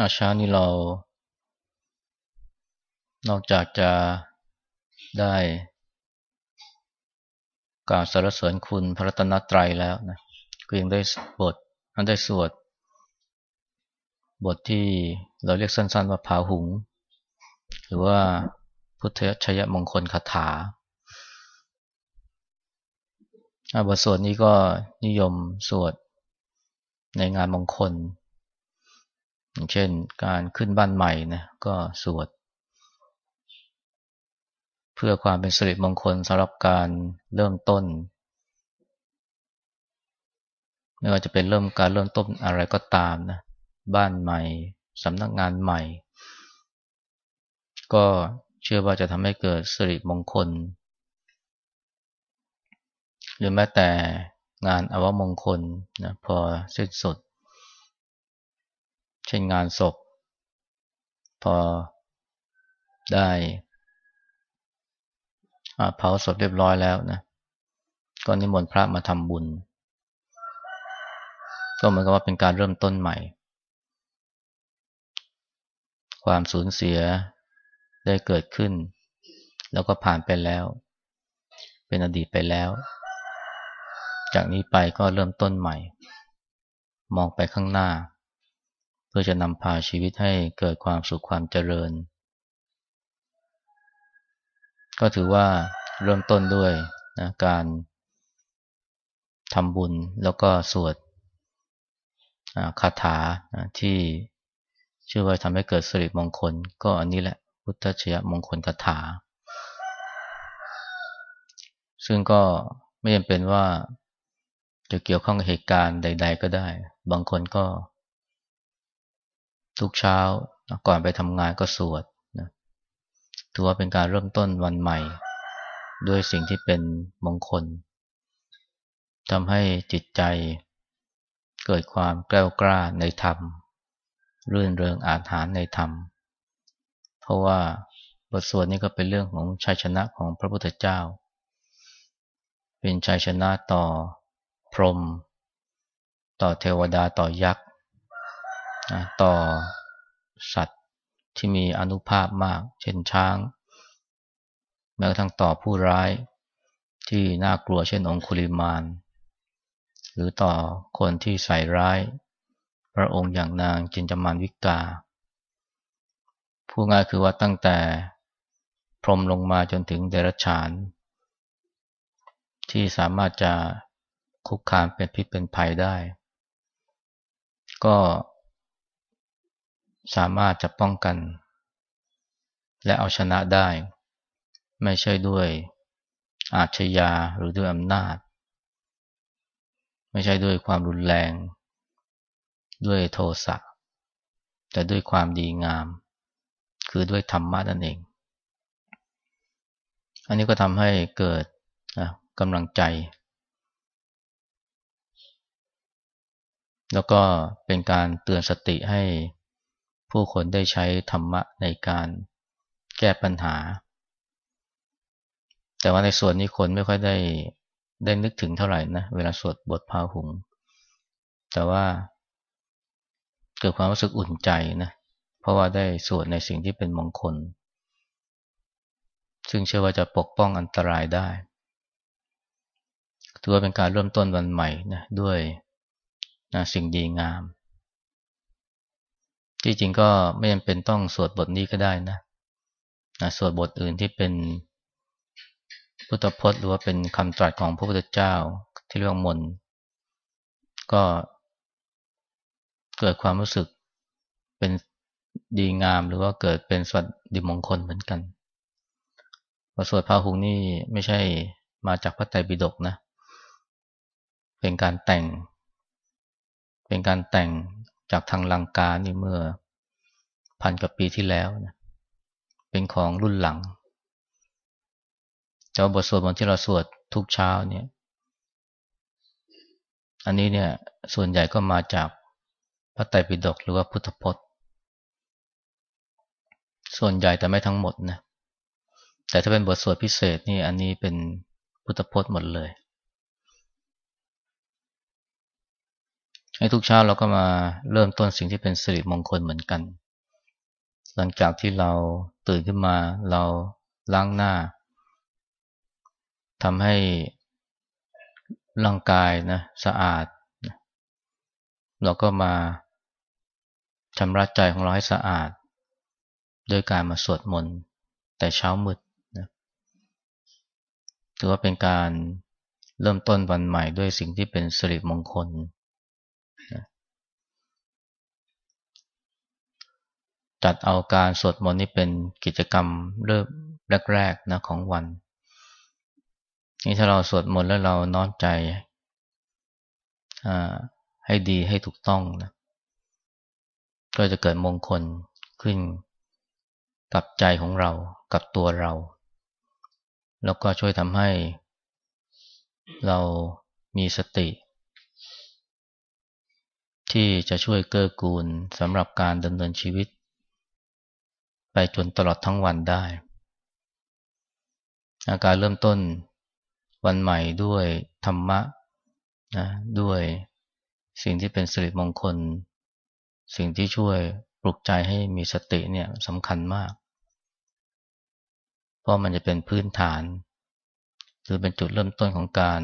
อาช้านี้เรา นอกจากจะได้กล่าวสรรเสริญคุณพระรัตนตรัยแล้วนะก็ยังได้บทมันได้สวด บทที่เราเรียกสั้นๆว่าผาหุง หรือว่าพุทธชยมงคลคาถาบทสวดนี้ก็นิยมสวดในงานมงคล อย่างเช่นการขึ้นบ้านใหม่นะก็สวด เพื่อความเป็นสิริมงคลสำหรับการเริ่มต้น ไม่ว่าจะเป็นเริ่มการเริ่มต้นอะไรก็ตามนะบ้านใหม่สำนักงานใหม่ ก็เชื่อว่าจะทำให้เกิดสิริมงคล หรือแม้แต่งานอวมงคลนะพอสิ้นสุด เช่นงานศพ พอได้เผาศพเรียบร้อยแล้วนะก็นิมนต์พระมาทำบุญ ก็เหมือนกับว่าเป็นการเริ่มต้นใหม่ ความสูญเสียได้เกิดขึ้น แล้วก็ผ่านไปแล้ว เป็นอดีตไปแล้ว จากนี้ไปก็เริ่มต้นใหม่ มองไปข้างหน้า พื่อจะนำพาชีวิตให้เกิดความสุขความเจริญ ก็ถือว่าเริ่มต้นด้วยนะการทำบุญแล้วก็สวดคาถาที่ชื่อว่าทำให้เกิดสิริมงคล ก็อันนี้แหละพุทธชยมงคลคาถา ซึ่งก็ไม่จำเป็นว่าจะเกี่ยวข้องกับเหตุการณ์ใด ๆ ก็ได้ บางคนก็ ทุกเช้าก่อนไปทำงานก็สวดนะถือว่าเป็นการเริ่มต้นวันใหม่ ด้วยสิ่งที่เป็นมงคลทำให้จิตใจ เกิดความกล้วกล้าในธรรม รื่นเริงอาถรรพ์ในธรรม เพราะว่าบทสวดนี้ก็เป็นเรื่องของชัยชนะของพระพุทธเจ้า เป็นชัยชนะต่อพรหมต่อเทวดาต่อยักษ์ ต่อสัตว์ที่มีอนุภาพมาก เช่นช้าง แม้กระทั่งต่อผู้ร้ายที่น่ากลัวเช่นองคุลิมาน หรือต่อคนที่ใส่ร้าย พระองค์อย่างนางจินจมานวิกาผู้ง่ายคือว่าตั้งแต่พรมลงมาจนถึงเดรัจฉาน ที่สามารถจะคุกคามเป็นพิษเป็นภัยได้ ก็ สามารถจะป้องกัน และเอาชนะได้ ไม่ใช่ด้วยอาชญาหรือด้วยอำนาจ ไม่ใช่ด้วยความรุนแรง ด้วยโทสะแต่ด้วยความดีงาม คือด้วยธรรมะนั่นเอง อันนี้ก็ทำให้เกิดกำลังใจ แล้วก็เป็นการเตือนสติให้ ผู้คนได้ใช้ธรรมะในการแก้ปัญหา แต่ว่าในส่วนนี้คนไม่ค่อยได้ได้นึกถึงเท่าไหร่นะ เวลาสวดบทพาหุง แต่ว่าเกิดความรู้สึกอุ่นใจนะ เพราะว่าได้สวดในสิ่งที่เป็นมงคล ซึ่งเชื่อว่าจะปกป้องอันตรายได้ถือว่าเป็นการเริ่มต้นวันใหม่นะด้วยนะสิ่งดีงาม ที่จริงก็ไม่จำเป็นต้องสวดบทนี้ก็ได้นะนะสวดบทอื่นที่เป็นพุทธพจน์หรือว่าเป็นคำตรัสของพระพุทธเจ้าที่เรียกมนก็เกิดความรู้สึกเป็นดีงามหรือว่าเกิดเป็นสวัสดิมงคลเหมือนกันพอสวดพาหุงนี่ไม่ใช่มาจากพระไตรปิฎกนะ เป็นการแต่ง เป็นการแต่ง จากทางลังกานี่เมื่อพันกว่าปีที่แล้วนะเป็นของรุ่นหลัง เจ้าบทสวดมนต์ที่เราสวดทุกเช้าเนี่ย อันนี้เนี่ยส่วนใหญ่ก็มาจากพระไตรปิฎกหรือว่าพุทธพจน์ ส่วนใหญ่แต่ไม่ทั้งหมดนะแต่ถ้าเป็นบทสวดพิเศษนี่อันนี้เป็นพุทธพจน์หมดเลย ให้ทุกเช้าเราก็มาเริ่มต้นสิ่งที่เป็นสิริมงคลเหมือนกัน หลังจากที่เราตื่นขึ้นมาเราล้างหน้าทำให้ร่างกายนะสะอาด เราก็มาชำระใจของเราให้สะอาดด้วยการมาสวดมนต์แต่เช้ามืดนะถือว่าเป็นการเริ่มต้นวันใหม่ด้วยสิ่งที่เป็นสิริมงคลนะ จัดเอาการสวดมนต์นี่เป็นกิจกรรมเริ่มแรกๆนะของวัน นี่ถ้าเราสวดมนต์แล้วเราน้อมใจให้ดีให้ถูกต้องนะก็จะเกิดมงคลขึ้นกับใจของเรากับตัวเรา แล้วก็ช่วยทำให้เรามีสติ ที่จะช่วยเกื้อกูลสำหรับการดำเนินชีวิต ไปจนตลอดทั้งวันได้ อาการเริ่มต้นวันใหม่ด้วยธรรมะนะด้วยสิ่งที่เป็นสิริมงคล สิ่งที่ช่วยปลุกใจให้มีสติเนี่ยสำคัญมาก เพราะมันจะเป็นพื้นฐานหรือเป็นจุดเริ่มต้นของการ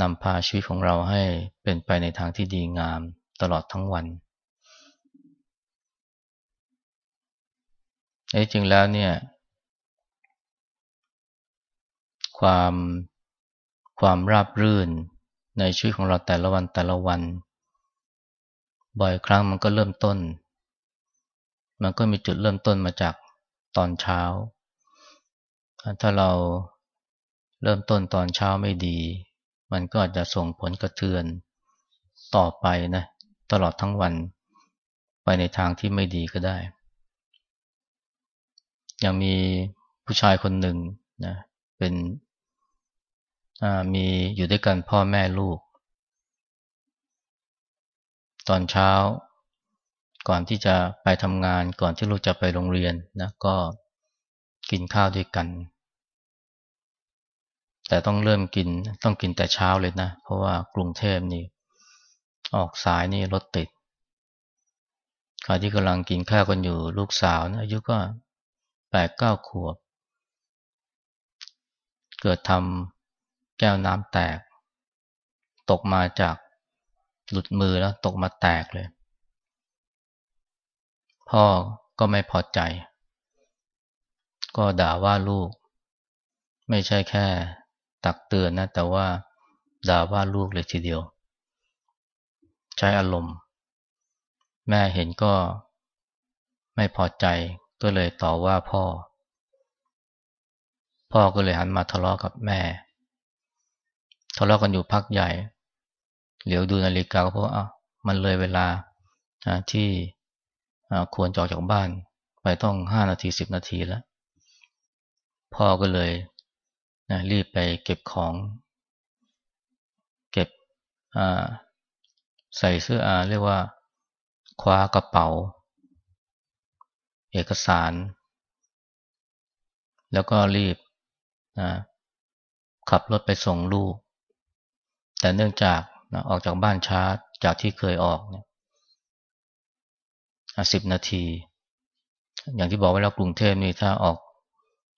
นำพาชีวิตของเราให้เป็นไปในทางที่ดีงามตลอดทั้งวัน ไอ้จริงแล้วเนี่ย ความความราบรื่นในชีวิตของเราแต่ละวันแต่ละวัน บ่อยครั้งมันก็เริ่มต้น มันก็มีจุดเริ่มต้นมาจากตอนเช้า ถ้าเราเริ่มต้นตอนเช้าไม่ดี มันก็อาจจะส่งผลกระเทือนต่อไปนะ ตลอดทั้งวันไปในทางที่ไม่ดีก็ได้ ยังมีผู้ชายคนหนึ่งนะเป็นมีอยู่ด้วยกันพ่อแม่ลูก ตอนเช้า ก่อนที่จะไปทำงานก่อนที่ลูกจะไปโรงเรียนนะก็กินข้าวด้วยกัน แต่ต้องเริ่มกินต้องกินแต่เช้าเลยนะ เพราะว่ากรุงเทพนี่ ออกสายนี่รถติดขณะที่กำลังกินข้าวกันอยู่ลูกสาวนะอายุก็ แปดเก้าขวบ เกิดทำแก้วน้ำแตก ตกมาจากหลุดมือแล้วตกมาแตกเลย พ่อก็ไม่พอใจ ก็ด่าว่าลูก ไม่ใช่แค่ตักเตือนนะ แต่ว่าด่าว่าลูกเลยทีเดียว ใช้อารมณ์ แม่เห็นก็ไม่พอใจ ก็เลยต่อว่าพ่อ พ่อก็เลยหันมาทะเลาะกับแม่ ทะเลาะกันอยู่พักใหญ่ เหลียวดูนาฬิกาก็เพราะว่ามันเลยเวลาที่ควรจออกจากบ้าน ไปต้องห้านาทีสิบนาทีแล้ว พ่อก็เลยนะรีบไปเก็บของ เก็บใส่เสื้ออาเรียกว่า คว้ากระเป๋า เอกสาร แล้วก็รีบนะขับรถไปส่งลูก แต่เนื่องจากนะออกจากบ้านช้าจากที่เคยออกเนี่ยสิบนาที อย่างที่บอกไว้แล้วกรุงเทพนี่ถ้าออก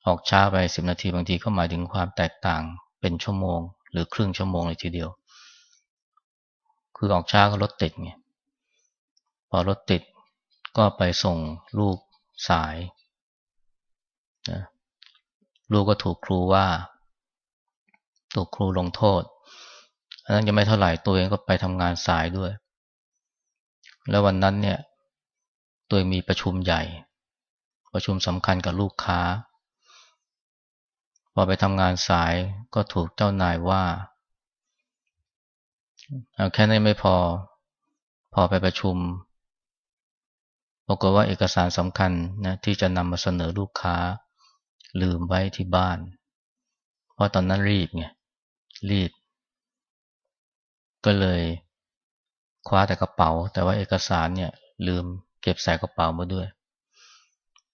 ออกช้าไปสิบนาทีบางทีก็หมายถึงความแตกต่างเป็นชั่วโมง หรือครึ่งชั่วโมงเลยทีเดียว คือออกช้าก็รถติดไงพอรถติดก็ไปส่งลูก สายนะลูกก็ถูกครูว่า ถูกครูลงโทษอันนั้นยังไม่เท่าไหร่ตัวเองก็ไปทำงานสายด้วย แล้ววันนั้นเนี่ย ตัวเองมีประชุมใหญ่ ประชุมสำคัญกับลูกค้า พอไปทำงานสายก็ถูกเจ้านายว่าแค่นั้ไม่พอ พอไปประชุม ปรากฏว่าเอกสารสำคัญนะที่จะนำมาเสนอลูกค้า ลืมไว้ที่บ้าน เพราะตอนนั้นรีบไงรีบ ก็เลยคว้าแต่กระเป๋า แต่ว่าเอกสารเนี่ยลืมเก็บใส่กระเป๋ามาด้วย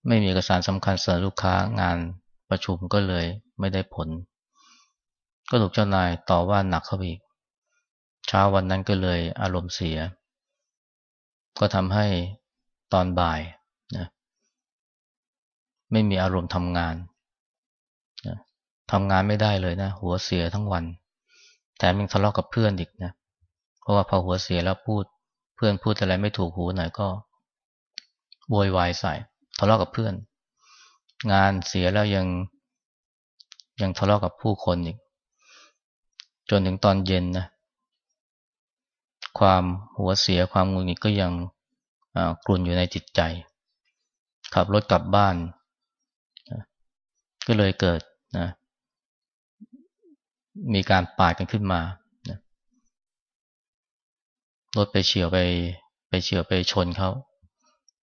ไม่มีเอกสารสำคัญเสนอลูกค้างานประชุมก็เลยไม่ได้ผล ก็ถูกเจ้านายต่อว่าหนักเข้าอีกเช้าวันนั้นก็เลยอารมณ์เสีย ก็ทำให้ ตอนบ่ายนะไม่มีอารมณ์ทำงานนะทำงานไม่ได้เลยนะ หัวเสียทั้งวัน แถมยังทะเลาะกับเพื่อนอีกนะ เพราะว่าพอหัวเสียแล้วพูด เพื่อนพูดอะไรไม่ถูกหูหน่อยก็โวยวายใส่ ทะเลาะกับเพื่อน งานเสียแล้วยังยังทะเลาะกับผู้คนอีก จนถึงตอนเย็นนะ ความหัวเสียความงุนงิดก็ยัง กลุ่นอยู่ในจิตใจ ขับรถกลับบ้าน ก็เลยเกิดนะมีการปาดกันขึ้นมานะรถไปเฉียวไปไปเฉียวไปชนเขา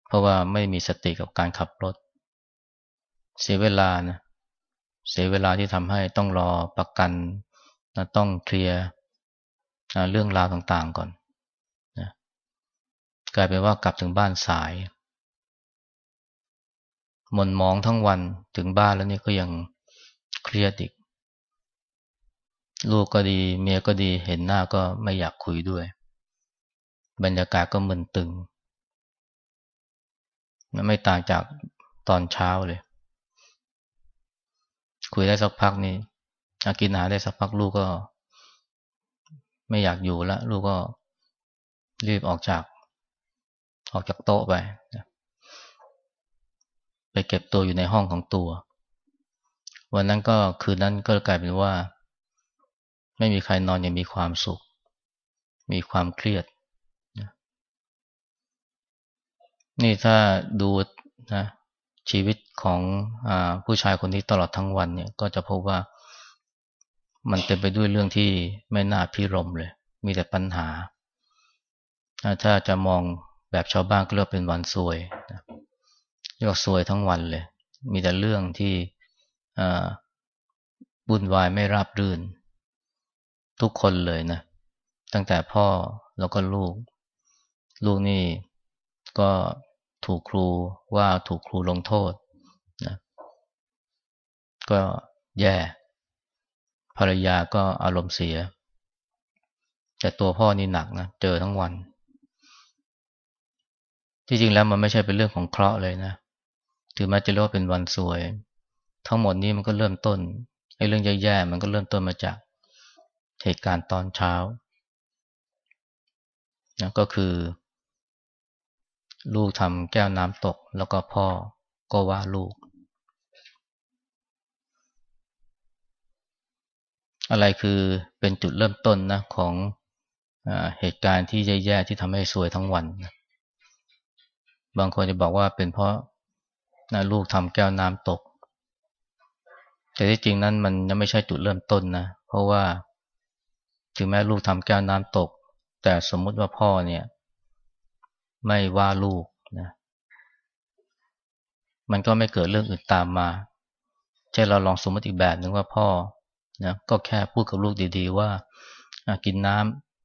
เพราะว่าไม่มีสติกับการขับรถ เสียเวลานะเสียเวลาที่ทำให้ต้องรอประกันนะต้องเคลียร์เรื่องราวต่างๆก่อน กลายเป็นว่ากลับถึงบ้านสายหม่นมองทั้งวันถึงบ้านแล้วนี่ก็ยังเครียดอีก ลูกก็ดีเมียก็ดีเห็นหน้าก็ไม่อยากคุยด้วย บรรยากาศก็มึนตึง ไม่ต่างจากตอนเช้าเลย คุยได้สักพักนี่กินอาหารได้สักพักลูกก็ ไม่อยากอยู่ล้วลูกก็รีบออกจาก ออกจากโต๊ะไป ไปเก็บตัวอยู่ในห้องของตัว วันนั้นก็คืนนั้นก็กลายเป็นว่า ไม่มีใครนอนอย่างมีความสุข มีความเครียด นี่ถ้าดูนะชีวิตของอผู้ชายคนนี้ตลอดทั้งวันเนี่ย ก็จะพบว่ามันเต็มไปด้วยเรื่องที่ไม่น่าพิรมเลย มีแต่ปัญหา ถ้าจะมอง แบบชาวบ้านก็เรียกเป็นวันซวยนะเรียกซวยทั้งวันเลย มีแต่เรื่องที่บุ่นวายไม่ราบรื่น ทุกคนเลยนะ ตั้งแต่พ่อแล้วก็ลูก ลูกนี่ก็ถูกครูว่าถูกครูลงโทษนะก็แย่ ภรรยาก็อารมณ์เสีย แต่ตัวพ่อนี่หนักนะ เจอทั้งวัน ที่จริงแล้วมันไม่ใช่เป็นเรื่องของเคราะห์เลยนะถึงแม้จะเรียกว่าเป็นวันสวย ทั้งหมดนี้มันก็เริ่มต้นไอ้เรื่องแย่ๆมันก็เริ่มต้นมาจากเหตุการณ์ตอนเช้านะก็คือ ลูกทำแก้วน้ำตก แล้วก็พ่อก็ว่าลูก อะไรคือเป็นจุดเริ่มต้นนะของอเหตุการณ์ที่แย่ๆที่ทำให้สวยทั้งวันนะ บางคนจะบอกว่าเป็นเพราะนะลูกทำแก้วน้ำตก แต่ที่จริงนั้นมันยังไม่ใช่จุดเริ่มต้นนะ เพราะว่า ถึงแม้ลูกทำแก้วน้ำตก แต่สมมุติว่าพ่อเนี่ย ไม่ว่าลูกนะมันก็ไม่เกิดเรื่องอื่นตามมาใช่เราลองสมมติอีกแบบหนึ่งว่าพ่อนะก็แค่พูดกับลูกดีๆว่ากินน้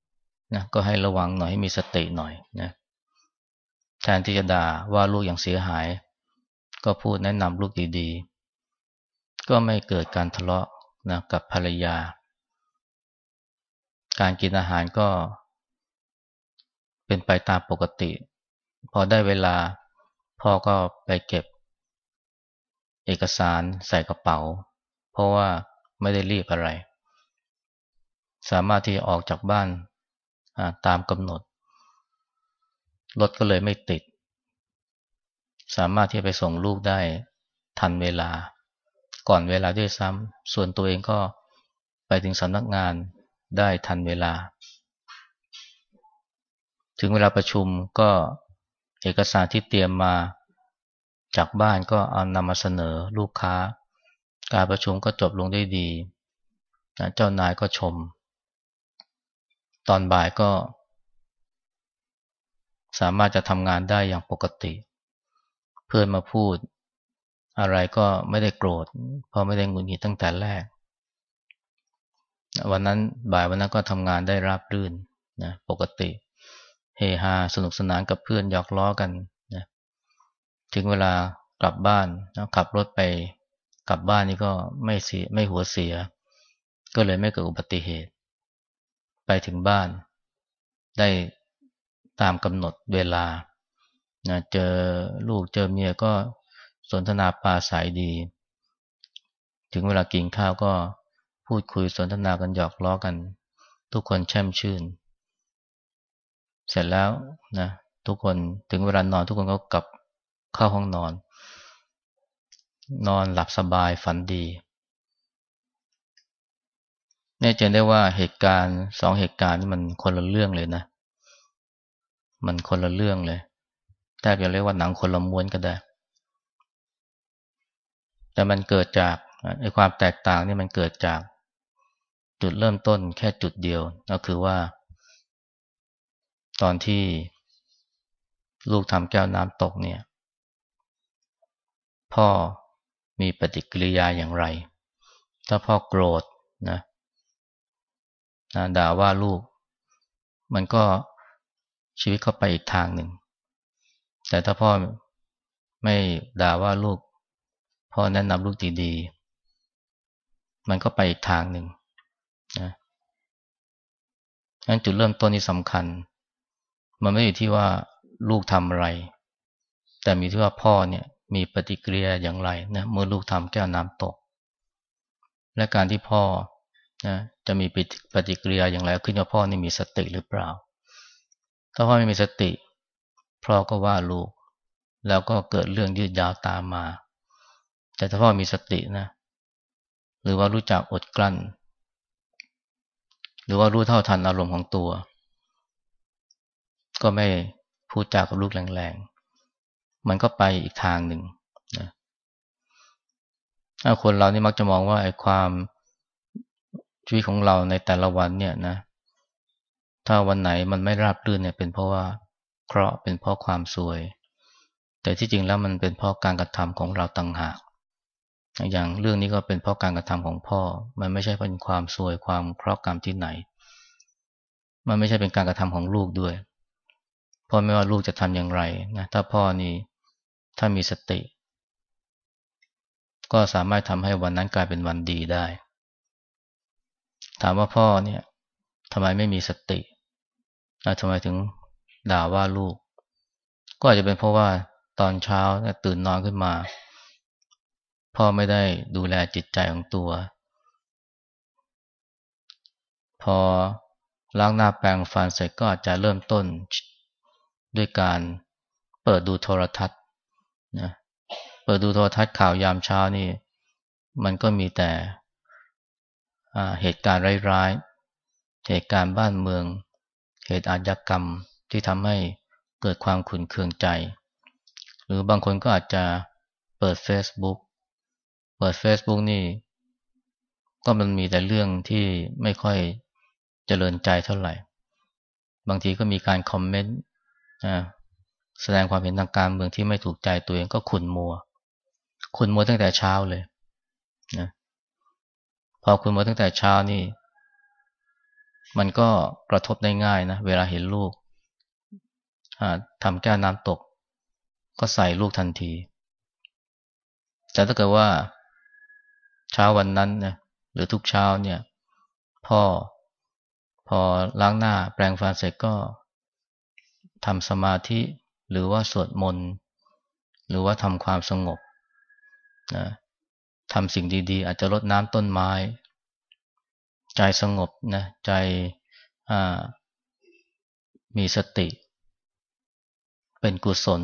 ำนะก็ให้ระวังหน่อยให้มีสติหน่อยนะ แทนที่จะด่าว่าลูกอย่างเสียหาย ก็พูดแนะนำลูกดีๆ ก็ไม่เกิดการทะเลาะนะกับภรรยา การกินอาหารก็ เป็นไปตามปกติ พอได้เวลาพ่อก็ไปเก็บ เอกสารใส่กระเป๋า เพราะว่าไม่ได้รีบอะไร สามารถที่จะออกจากบ้านตามกำหนด รถก็เลยไม่ติด สามารถที่จะไปส่งลูกได้ทันเวลา ก่อนเวลาด้วยซ้ำส่วนตัวเองก็ไปถึงสำนักงานได้ทันเวลา ถึงเวลาประชุมก็เอกสารที่เตรียมมาจากบ้านก็เอานำมาเสนอลูกค้า การประชุมก็จบลงได้ดี เจ้านายก็ชม ตอนบ่ายก็ สามารถจะทำงานได้อย่างปกติ เพื่อนมาพูด อะไรก็ไม่ได้โกรธ เพราะไม่ได้หงุนงิดตั้งแต่แรก วันนั้นบ่ายวันนั้นก็ทำงานได้ราบรื่นนะปกติ เฮฮาสนุกสนานกับเพื่อนหยอกล้อกันนะถึงเวลากลับบ้านนะขับรถไปกลับบ้านนี่ก็ไม่เสียไม่หัวเสีย ก็เลยไม่เกิดอุบัติเหตุ ไปถึงบ้าน ได้ ตามกำหนดเวลานะเจอลูกเจอเมียก็สนทนาปาสายดี ถึงเวลากินข้าวก็พูดคุยสนทนากันหยอกล้อกัน ทุกคนแช่มชื่น เสร็จแล้วนะทุกคนถึงเวลานอนทุกคนก็กลับเข้าห้องนอน นอนหลับสบายฝันดีเนี่ยจได้ว่าเหตุการณ์สองเหตุการณ์นี่มันคนละเรื่องเลยนะ มันคนละเรื่องเลยแทบจะเรียกว่าหนังคนละม้วนก็ได้ แต่มันเกิดจากไอ้ความแตกต่างนี่มันเกิดจากจุดเริ่มต้นแค่จุดเดียว ก็คือว่า ตอนที่ลูกทำแก้วน้ำตกเนี่ย พ่อมีปฏิกิริยาอย่างไร ถ้าพ่อโกรธนะนะด่าว่าลูก มันก็ ชีวิตก็ไปอีกทางหนึ่ง แต่ถ้าพ่อไม่ด่าว่าลูก พ่อแนะนำลูกดีๆ มันก็ไปอีกทางหนึ่งนะงั้นจุดเริ่มต้นนี้สำคัญ มันไม่อยู่ที่ว่าลูกทำอะไร แต่มีที่ว่าพ่อเนี่ยมีปฏิกิริยาอย่างไรนะเมื่อลูกทำแก้วน้ำตก และการที่พ่อนะจะมีปฏิกิริยาอย่างไร ขึ้นกับพ่อนี่มีสติหรือเปล่า ถ้าพ่อไม่มีสติพ่อก็ว่าลูก แล้วก็เกิดเรื่องยืดยาวตามมา แต่ถ้าพ่อมีสตินะ หรือว่ารู้จักอดกลั้น หรือว่ารู้เท่าทันอารมณ์ของตัว ก็ไม่พูดจากับลูกแรงๆ มันก็ไปอีกทางหนึ่งนะคนเรานี่มักจะมองว่าไอ้ความชีวิตของเราในแต่ละวันเนี่ยนะ ถ้าวันไหนมันไม่ราบรื่นเนี่ยเป็นเพราะว่าเคราะห์เป็นเพราะความซวย แต่ที่จริงแล้วมันเป็นเพราะการกระทำของเราต่างหาก อย่างเรื่องนี้ก็เป็นเพราะการกระทำของพ่อ มันไม่ใช่เป็นความซวยความเคราะห์กรรมที่ไหน มันไม่ใช่เป็นการกระทำของลูกด้วยพ่อไม่ว่าลูกจะทำอย่างไรนะถ้าพ่อนี่ถ้ามีสติ ก็สามารถทำให้วันนั้นกลายเป็นวันดีได้ ถามว่าพ่อเนี่ยทำไมไม่มีสติ ทำไมถึงด่าว่าลูก ก็อาจจะเป็นเพราะว่าตอนเช้าตื่นนอนขึ้นมา พ่อไม่ได้ดูแลจิตใจของตัว พอล้างหน้าแปรงฟันเสร็จก็อาจจะเริ่มต้น ด้วยการเปิดดูโทรทัศน์นะเปิดดูโทรทัศน์ข่าวยามเช้านี่ มันก็มีแต่เหตุการณ์ร้ายๆ เหตุการณ์บ้านเมือง เหตุอาชญากรรมที่ทำให้เกิดความขุ่นเคืองใจ หรือบางคนก็อาจจะเปิด Facebook เปิด Facebook นี่ ก็มันมีแต่เรื่องที่ไม่ค่อยเจริญใจเท่าไหร่ บางทีก็มีการคอมเมนต์แสดงความเห็นทางการเมืองที่ไม่ถูกใจตัวเองก็ขุนมัว ขุนมัวตั้งแต่เช้าเลยนะพอคุณมาตั้งแต่เช้านี่ มันก็กระทบได้ง่ายนะ เวลาเห็นลูกทำแก้วน้ำตก ก็ใส่ลูกทันที แต่ถ้าเกิดว่า เช้าวันนั้นนะหรือทุกเช้าเนี่ย พ่อพอล้างหน้าแปรงฟันเสร็จก็ทำสมาธิหรือว่าสวดมนต์ หรือว่าทำความสงบนะทำสิ่งดีๆ อาจจะรดน้ำต้นไม้ ใจสงบนะใจมีสติ เป็นกุศล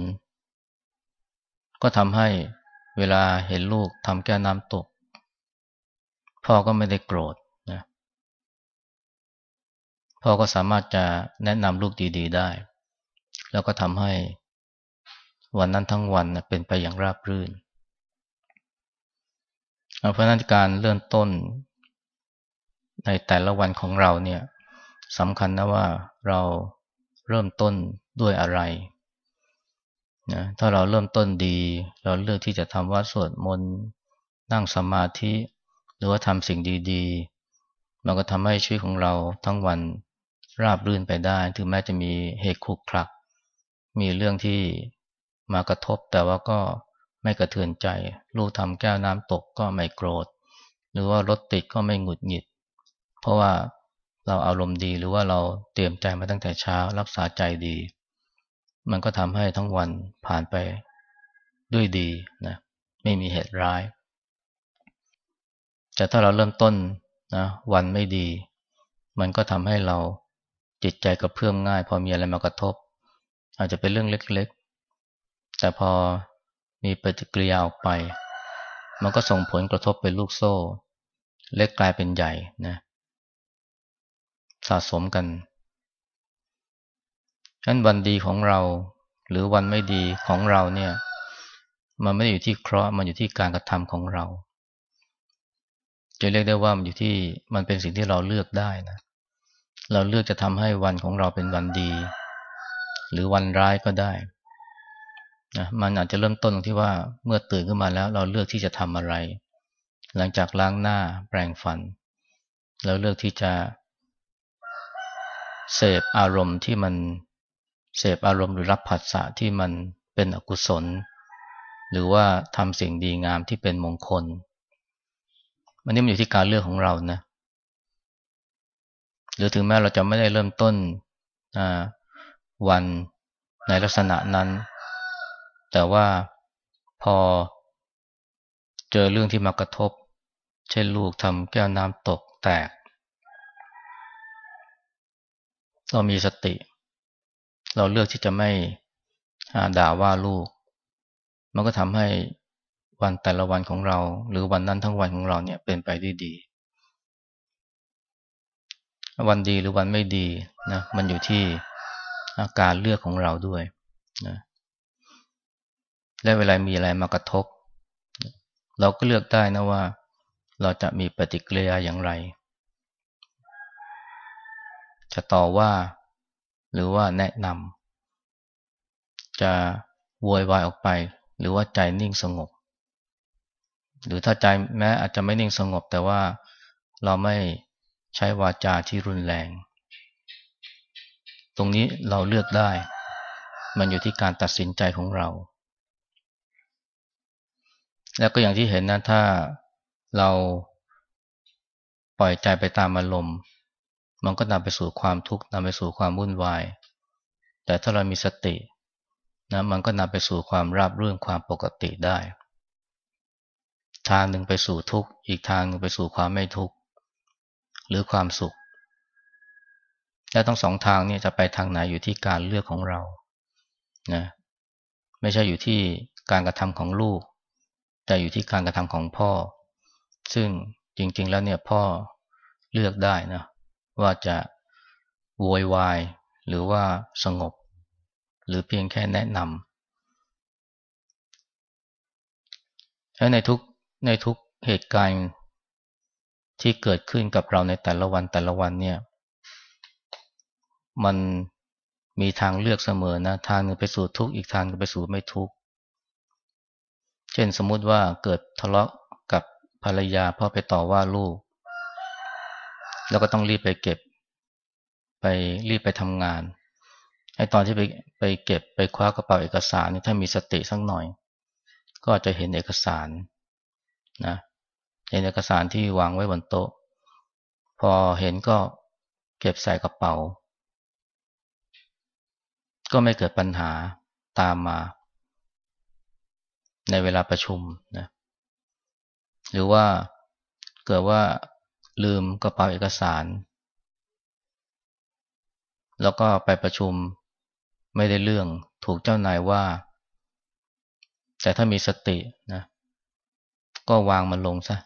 ก็ทำให้เวลาเห็นลูกทำแก้น้ำตก พ่อก็ไม่ได้โกรธนะพ่อก็สามารถจะแนะนำลูกดีๆได้ แล้วก็ทำให้วันนั้นทั้งวันเป็นไปอย่างราบรื่นเพราะนั้นการเริ่มต้น ในแต่ละวันของเราเนี่ยสำคัญนะว่าเราเริ่มต้นด้วยอะไรนะถ้าเราเริ่มต้นดี เราเลือกที่จะทำวัดสวดมนต์นั่งสมาธิ หรือว่าทำสิ่งดีๆ มันก็ทำให้ชีวิตของเราทั้งวันราบรื่นไปได้ ถึงแม้จะมีเหตุขุกคลัก มีเรื่องที่มากระทบแต่ว่าก็ไม่กระเทือนใจ ลูกทำแก้วน้ำตกก็ไม่โกรธ หรือว่ารถติดก็ไม่หงุดหงิด เพราะว่าเราอารมณ์ดีหรือว่าเราเตรียมใจมาตั้งแต่เช้า รักษาใจดี มันก็ทำให้ทั้งวันผ่านไปด้วยดีนะไม่มีเหตุร้าย แต่ถ้าเราเริ่มต้นนะวันไม่ดี มันก็ทำให้เราจิตใจกระเพื่อมง่าย พอมีอะไรมากระทบ อาจจะเป็นเรื่องเล็กๆ แต่พอมีปฏิกิริยาออกไป มันก็ส่งผลกระทบเป็นลูกโซ่ เล็กกลายเป็นใหญ่นะ สะสมกันฉะนั้นวันดีของเราหรือวันไม่ดีของเราเนี่ย มันไม่ได้อยู่ที่เคราะห์มันอยู่ที่การกระทำของเรา จะเรียกได้ว่ามันอยู่ที่มันเป็นสิ่งที่เราเลือกได้นะ เราเลือกจะทำให้วันของเราเป็นวันดี หรือวันร้ายก็ได้นะมันอาจจะเริ่มต้นตรงที่ว่าเมื่อตื่นขึ้นมาแล้ว เราเลือกที่จะทำอะไร หลังจากล้างหน้าแปรงฟันเราเลือกที่จะ เสพอารมณ์ที่มันเสพอารมณ์หรือรับผัสสะที่มันเป็นอกุศล หรือว่าทำสิ่งดีงามที่เป็นมงคลมันนี่มันอยู่ที่การเลือกของเรานะหรือถึงแม้เราจะไม่ได้เริ่มต้นวันในลักษณะนั้น แต่ว่าพอเจอเรื่องที่มากระทบ เช่นลูกทำแก้วน้ำตกแตก เรามีสติ เราเลือกที่จะไม่ด่าว่าลูก มันก็ทำให้วันแต่ละวันของเรา หรือวันนั้นทั้งวันของเราเนี่ยเป็นไปได้ดี วันดีหรือวันไม่ดีนะมันอยู่ที่อาการเลือกของเราด้วยนะและเวลามีอะไรมากระทบ เราก็เลือกได้นะว่า เราจะมีปฏิกิริยาอย่างไร จะต่อว่า หรือว่าแนะนำจะโวยวายออกไป หรือว่าใจนิ่งสงบ หรือถ้าใจแม้อาจจะไม่นิ่งสงบ แต่ว่าเราไม่ใช้วาจาที่รุนแรง ตรงนี้เราเลือกได้ มันอยู่ที่การตัดสินใจของเรา แล้วก็อย่างที่เห็นนะถ้าเราปล่อยใจไปตามอารมณ์ มันก็นำไปสู่ความทุกข์นำไปสู่ความวุ่นวาย แต่ถ้าเรามีสตินะมันก็นำไปสู่ความราบรื่นความปกติได้ ทางหนึ่งไปสู่ทุกข์ อีกทางหนึ่งไปสู่ความไม่ทุกข์ หรือความสุข และทั้งสองทางนี่จะไปทางไหนอยู่ที่การเลือกของเรานะไม่ใช่อยู่ที่การกระทำของลูก แต่อยู่ที่การกระทำของพ่อ ซึ่งจริงๆแล้วเนี่ยพ่อเลือกได้นะ ว่าจะโวยวาย หรือว่าสงบ หรือเพียงแค่แนะนำและในทุกในทุกเหตุการณ์ที่เกิดขึ้นกับเราในแต่ละวันแต่ละวันเนี่ยมันมีทางเลือกเสมอนะทางนึงไปสู่ทุกข์อีกทางนึงไปสู่ไม่ทุกข์เช่นสมมุติว่าเกิดทะเลาะกับภรรยาพ่อไปต่อว่าลูก แล้วก็ต้องรีบไปเก็บ ไปรีบไปทำงานไอ้ตอนที่ไปไปเก็บไปคว้ากระเป๋าเอกสารนี่ถ้ามีสติสักหน่อย ก็จะเห็นเอกสารนะเห็นเอกสารที่วางไว้บนโต๊ะ พอเห็นก็เก็บใส่กระเป๋า ก็ไม่เกิดปัญหาตามมา ในเวลาประชุมนะหรือว่าเกิดว่า ลืมกระเป๋าเอกสาร แล้วก็ไปประชุมไม่ได้เรื่องถูกเจ้านายว่า แต่ถ้ามีสตินะก็วางมันลงซะ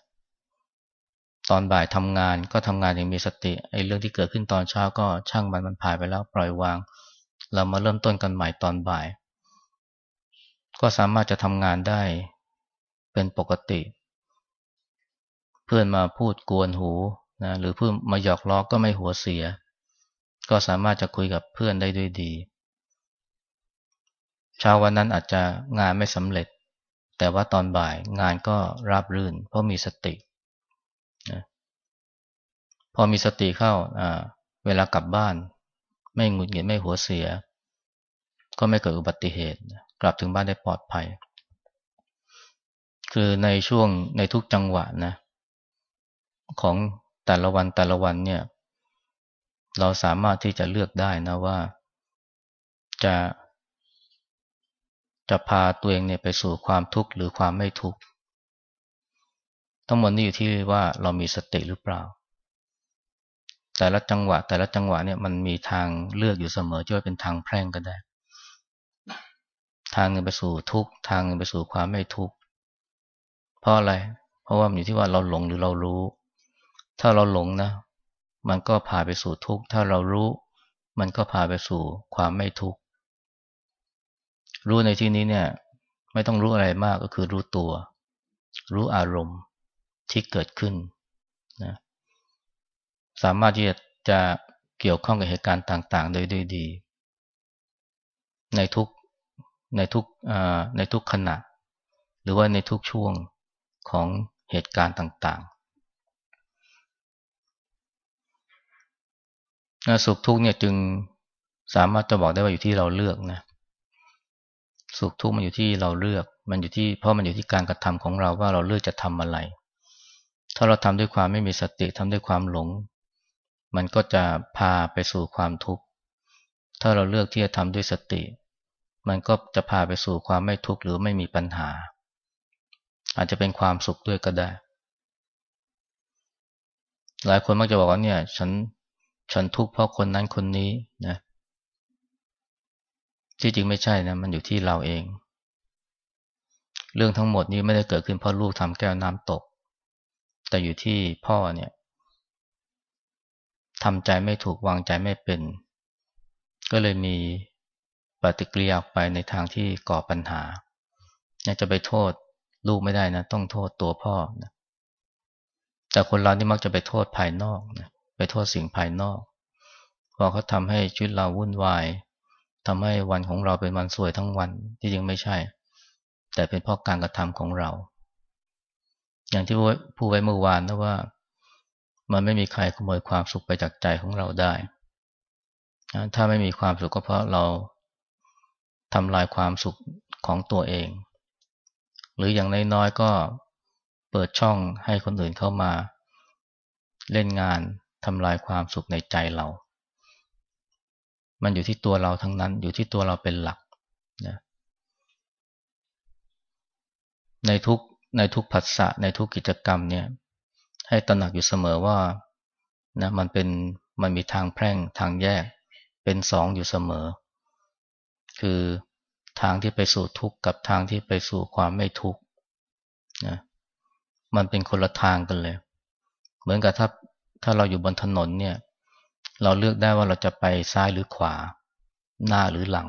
ตอนบ่ายทำงานก็ทำงานอย่างมีสติไอ้เรื่องที่เกิดขึ้นตอนเช้าก็ช่างมันมันผ่านไปแล้วปล่อยวาง เรามาเริ่มต้นกันใหม่ตอนบ่าย ก็สามารถจะทำงานได้เป็นปกติ พื่อนมาพูดกวนหูนะหรือเพื่อนมาหยอกล้อก็ไม่หัวเสีย ก็สามารถจะคุยกับเพื่อนได้ด้วยดีเช้าวันนั้นอาจจะงานไม่สำเร็จ แต่ว่าตอนบ่ายงานก็ราบรื่น เพราะมีสตินะพอมีสติเข้าเวลากลับบ้าน ไม่หงุดหงิดไม่หัวเสีย ก็ไม่เกิดอุบัติเหตุ กลับถึงบ้านได้ปลอดภัย คือในช่วงในทุกจังหวะนะ ของแต่ละวันแต่ละวันเนี่ย เราสามารถที่จะเลือกได้นะว่า จะจะพาตัวเองเนี่ยไปสู่ความทุกข์หรือความไม่ทุกข์ทั้งหมดนี้อยู่ที่ว่าเรามีสติหรือเปล่า แต่ละจังหวะ แต่ละจังหวะเนี่ยมันมีทางเลือกอยู่เสมอจะว่าเป็นทางแพร่งก็ได้ ทางนึงไปสู่ทุกข์ทางนึงไปสู่ความไม่ทุกข์เพราะอะไร เพราะว่ามันอยู่ที่ว่าเราหลงหรือเรารู้ ถ้าเราหลงนะ มันก็พาไปสู่ทุกข์ ถ้าเรารู้ มันก็พาไปสู่ความไม่ทุกข์ รู้ในที่นี้เนี่ย ไม่ต้องรู้อะไรมากก็คือรู้ตัว รู้อารมณ์ที่เกิดขึ้นนะสามารถที่จะจะเกี่ยวข้องกับเหตุการณ์ต่าง ๆ ได้ด้วยดี ในทุกในทุกในทุกขณะ หรือว่าในทุกช่วงของเหตุการณ์ต่างๆ สุขทุกข์เนี่ยจึงสามารถจะบอกได้ว่าอยู่ที่เราเลือกนะสุขทุกข์มันอยู่ที่เราเลือก มันอยู่ที่เพราะมันอยู่ที่การกระทำของเราว่าเราเลือกจะทำอะไร ถ้าเราทำด้วยความไม่มีสติทำด้วยความหลง มันก็จะพาไปสู่ความทุกข์ถ้าเราเลือกที่จะทำด้วยสติ มันก็จะพาไปสู่ความไม่ทุกข์หรือไม่มีปัญหา อาจจะเป็นความสุขด้วยก็ได้ หลายคนมักจะบอกว่าเนี่ย ฉัน ฉันทุกข์เพราะคนนั้นคนนี้นะที่จริงไม่ใช่นะมันอยู่ที่เราเอง เรื่องทั้งหมดนี้ไม่ได้เกิดขึ้นเพราะลูกทำแก้วน้ำตก แต่อยู่ที่พ่อเนี่ยทำใจไม่ถูกวางใจไม่เป็น ก็เลยมีปฏิกิริยาออกไปในทางที่ก่อปัญหาอยากจะไปโทษลูกไม่ได้นะ ต้องโทษตัวพ่อนะแต่คนเรานี่มักจะไปโทษภายนอกนะ ไปโทษสิ่งภายนอก พอเขาทำให้ชีวิตเราวุ่นวายทำให้วันของเราเป็นวันสวยทั้งวันที่จริงไม่ใช่ แต่เป็นเพราะการกระทำของเรา อย่างที่พูดไว้เมื่อวานนะว่า มันไม่มีใครขโมยความสุขไปจากใจของเราได้ ถ้าไม่มีความสุขก็เพราะเราทำลายความสุขของตัวเอง หรืออย่างน้อยๆก็เปิดช่องให้คนอื่นเข้ามา เล่นงาน ทำลายความสุขในใจเรา มันอยู่ที่ตัวเราทั้งนั้น อยู่ที่ตัวเราเป็นหลักนะในทุกในทุกผัสสะในทุกกิจกรรมเนี่ย ให้ตระหนักอยู่เสมอว่านะมันเป็นมันมีทางแพร่งทางแยกเป็นสองอยู่เสมอ คือทางที่ไปสู่ทุกข์กับทางที่ไปสู่ความไม่ทุกข์นะมันเป็นคนละทางกันเลย เหมือนกับถ้า ถ้าเราอยู่บนถนนเนี่ย เราเลือกได้ว่าเราจะไปซ้ายหรือขวา หน้าหรือหลัง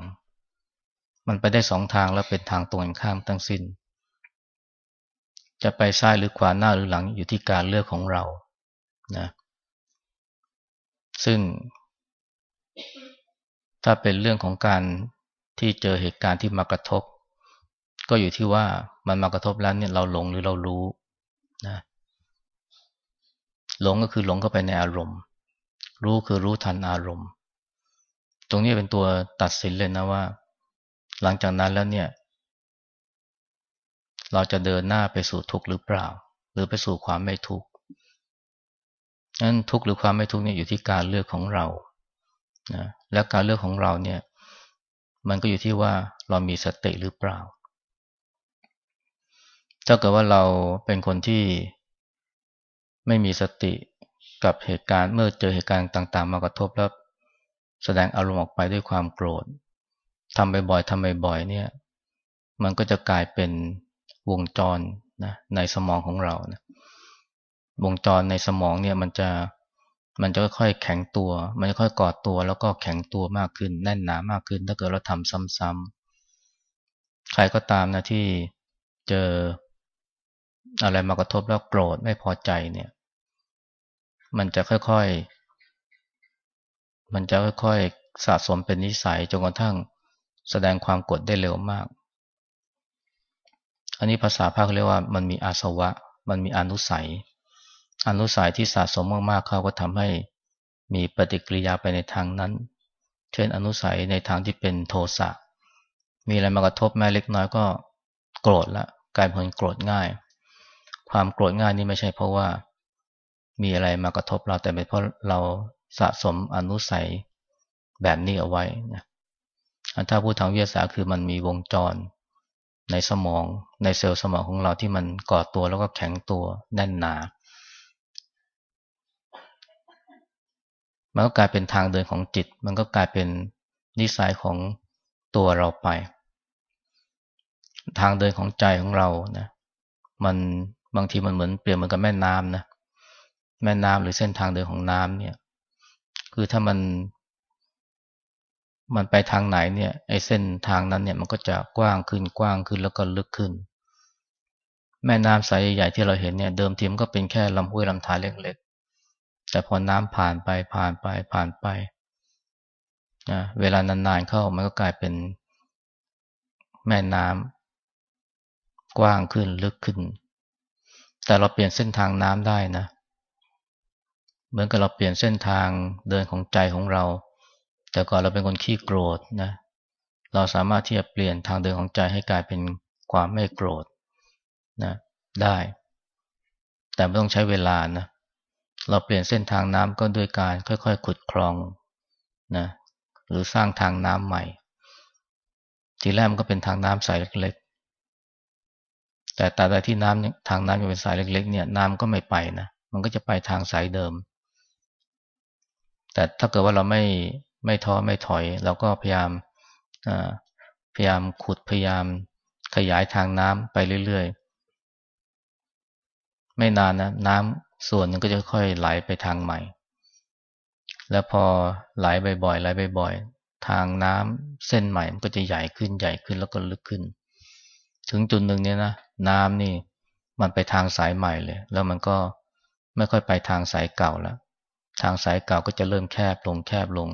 มันไปได้สองทางแล้วเป็นทางตรงข้ามทั้งสิ้น จะไปซ้ายหรือขวาหน้าหรือหลังอยู่ที่การเลือกของเรานะซึ่ง ถ้าเป็นเรื่องของการที่เจอเหตุการณ์ที่มากระทบ ก็อยู่ที่ว่ามันมากระทบแล้วเนี่ยเราหลงหรือเรารู้นะ หลงก็คือหลงเข้าไปในอารมณ์ รู้คือรู้ทันอารมณ์ ตรงนี้เป็นตัวตัดสินเลยนะว่า หลังจากนั้นแล้วเนี่ย เราจะเดินหน้าไปสู่ทุกข์หรือเปล่า หรือไปสู่ความไม่ทุกข์นั้นทุกข์หรือความไม่ทุกข์เนี่ยอยู่ที่การเลือกของเรานะและการเลือกของเราเนี่ย มันก็อยู่ที่ว่าเรามีสติหรือเปล่าถ้าเกิดว่าเราเป็นคนที่ ไม่มีสติกับเหตุการณ์เมื่อเจอเหตุการณ์ต่าง ๆ มากระทบแล้วแสดงอารมณ์ออกไปด้วยความโกรธทำบ่อยๆทำบ่อยๆเนี่ย มันก็จะกลายเป็นวงจรนะในสมองของเรานะวงจรในสมองเนี่ยมันจะมันจะค่อยๆแข็งตัว มันจะค่อยกอดตัวแล้วก็แข็งตัวมากขึ้น แน่นหนามากขึ้น ถ้าเกิดเราทำซ้ำๆใครก็ตามนะที่เจอ อะไรมากระทบแล้วโกรธไม่พอใจเนี่ย มันจะค่อยๆ มันจะค่อยๆ สะสมเป็นนิสัยจนกระทั่งแสดงความกดได้เร็วมาก อันนี้ภาษาภาคเรียกว่ามันมีอาสวะ มันมีอนุสัย อนุสัยที่สะสมมากๆ เขาก็ทำให้มีปฏิกิริยาไปในทางนั้น เช่นอนุสัยในทางที่เป็นโทสะ มีอะไรมากระทบแม้เล็กน้อยก็โกรธละกลายเป็นโกรธง่าย ความโกรธง่ายนี่ไม่ใช่เพราะว่ามีอะไรมากระทบเราแต่เป็นเพราะเราสะสมอนุสัยแบบนี้เอาไว้นะถ้าพูดทางวิทยาศาสตร์คือมันมีวงจรในสมองในเซลล์สมองของเราที่มันก่อตัวแล้วก็แข็งตัวแน่นหนา มันก็กลายเป็นทางเดินของจิต มันก็กลายเป็นนิสัยของตัวเราไป ทางเดินของใจของเรานะ มัน บางทีมันเหมือนเปรียบเหมือนกับแม่น้ำนะแม่น้ำหรือเส้นทางเดินของน้ำเนี่ย คือถ้ามัน มันไปทางไหนเนี่ยไอ้เส้นทางนั้นเนี่ยมันก็จะกว้างขึ้นกว้างขึ้นแล้วก็ลึกขึ้น แม่น้ำสายใหญ่ๆที่เราเห็นเนี่ยเดิมทีมันก็เป็นแค่ลำห้วยลำธารเล็กๆ แต่พอน้ำผ่านไปผ่านไปผ่านไปนะเวลานานๆเข้ามันก็กลายเป็นแม่น้ำกว้างขึ้นลึกขึ้น แต่เราเปลี่ยนเส้นทางน้ำได้นะ เหมือนกับเราเปลี่ยนเส้นทางเดินของใจของเรา แต่ก่อนเราเป็นคนขี้โกรธนะ เราสามารถที่จะเปลี่ยนทางเดินของใจให้กลายเป็นความไม่โกรธนะได้ แต่ไม่ต้องใช้เวลานะ เราเปลี่ยนเส้นทางน้ำก็ด้วยการค่อยๆ ขุดคลองนะหรือสร้างทางน้ำใหม่ ทีแรกมันก็เป็นทางน้ำสายเล็ก แต่ตราบใดที่น้ำทางน้ำยังเป็นสายเล็ก ๆ เนี่ยน้ำก็ไม่ไปนะมันก็จะไปทางสายเดิม แต่ถ้าเกิดว่าเราไม่ไม่ท้อไม่ถอย เราก็พยายามพยายามขุดพยายามขยายทางน้ำไปเรื่อยๆ ไม่นานนะน้ำส่วนนึงก็จะค่อยไหลไปทางใหม่ แล้วพอไหลบ่อยๆไหลบ่อยๆทางน้ำเส้นใหม่มันก็จะใหญ่ขึ้นใหญ่ขึ้นแล้วก็ลึกขึ้น ถึงจุดหนึ่งเนี่ยนะ น้ำนี่ มันไปทางสายใหม่เลย แล้วมันก็ไม่ค่อยไปทางสายเก่าแล้วทางสายเก่าก็จะเริ่มแคบลงแคบลง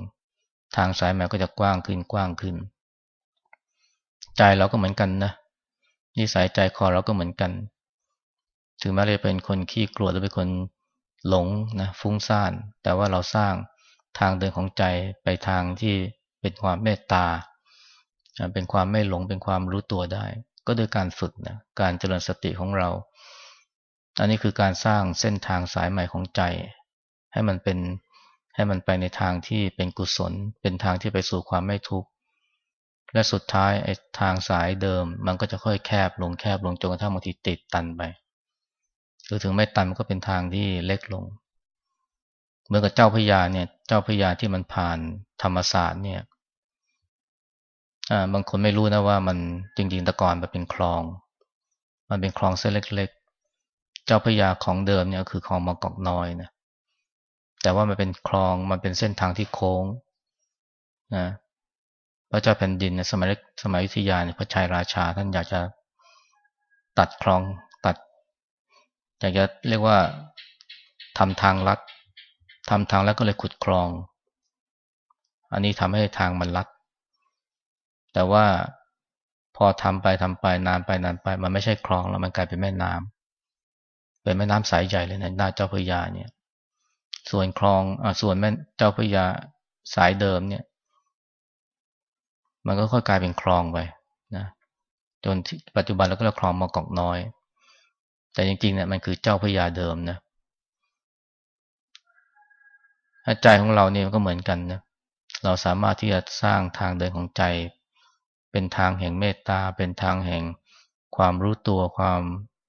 ทางสายแมวก็จะกว้างขึ้นกว้างขึ้น ใจเราก็เหมือนกันนะนิสัยใจคอเราก็เหมือนกัน ถึงแม้เราเป็นคนขี้กลัวหรือเป็นคนหลงนะฟุ้งซ่าน แต่ว่าเราสร้างทางเดินของใจไปทางที่เป็นความเมตตา เป็นความไม่หลงเป็นความรู้ตัวได้ ก็โดยการฝึกนะการเจริญสติของเรา อันนี้คือการสร้างเส้นทางสายใหม่ของใจ ให้มันเป็นให้มันไปในทางที่เป็นกุศล เป็นทางที่ไปสู่ความไม่ทุกข์และสุดท้ายไอ้ทางสายเดิม มันก็จะค่อยแคบลงแคบลงจนกระทั่งบางทีติดตันไปหรือถึงไม่ตันมันก็เป็นทางที่เล็กลง เหมือนกับเจ้าพญาเนี่ยเจ้าพญาที่มันผ่านธรรมศาสตร์เนี่ย บางคนไม่รู้นะว่ามันจริง ๆต่ก่อนมันเป็นคลอง มันเป็นคลองเส้นเล็ก ๆ เจ้าพญาของเดิมเนี่ยคือคลองมากอกน้อยนะแต่ว่ามันเป็นคลองมันเป็นเส้นทางที่โค้งนะพระเจ้าแผ่นดินสมัยสมัยยุทธยาเนี่ยพระชัยราชา ท่านอยากจะตัดคลองตัด อยากจะเรียกว่าทำทางลัดทำทางแล้วก็เลยขุดคลอง อันนี้ทำให้ทางมันลัด แต่ว่าพอทำไปทำไปนานไปนานไป มันไม่ใช่คลองแล้วมันกลายเป็นแม่น้ำเป็นแม่น้ำสายใหญ่เลยนะหน้าเจ้าพระยาเนี่ย ส่วนคลองอ่าส่วนแม่เจ้าพระยาสายเดิมเนี่ย มันก็ค่อยกลายเป็นคลองไปนะจนปัจจุบันเราก็เรียกคลองมากอกน้อย แต่จริงๆเนี่ยมันคือเจ้าพระยาเดิมนะใจของเราเนี่ยก็เหมือนกันนะเราสามารถที่จะสร้างทางเดินของใจ เป็นทางแห่งเมตตา เป็นทางแห่งความรู้ตัวความ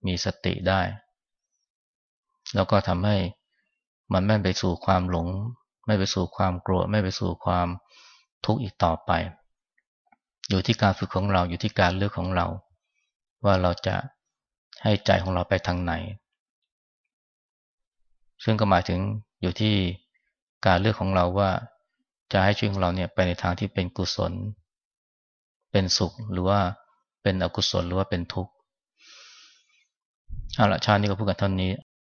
มีสติได้ แล้วก็ทำให้มันไม่ไปสู่ความหลง ไม่ไปสู่ความโกรธไม่ไปสู่ความทุกข์อีกต่อไป อยู่ที่การฝึกของเราอยู่ที่การเลือกของเรา ว่าเราจะให้ใจของเราไปทางไหน ซึ่งก็หมายถึงอยู่ที่การเลือกของเราว่าจะให้ชีวิตของเราเนี่ยไปในทางที่เป็นกุศล เป็นสุขหรือว่าเป็นอกุศลหรือว่าเป็นทุกข์เอาละชาตินี้ก็พูดกันเท่านี้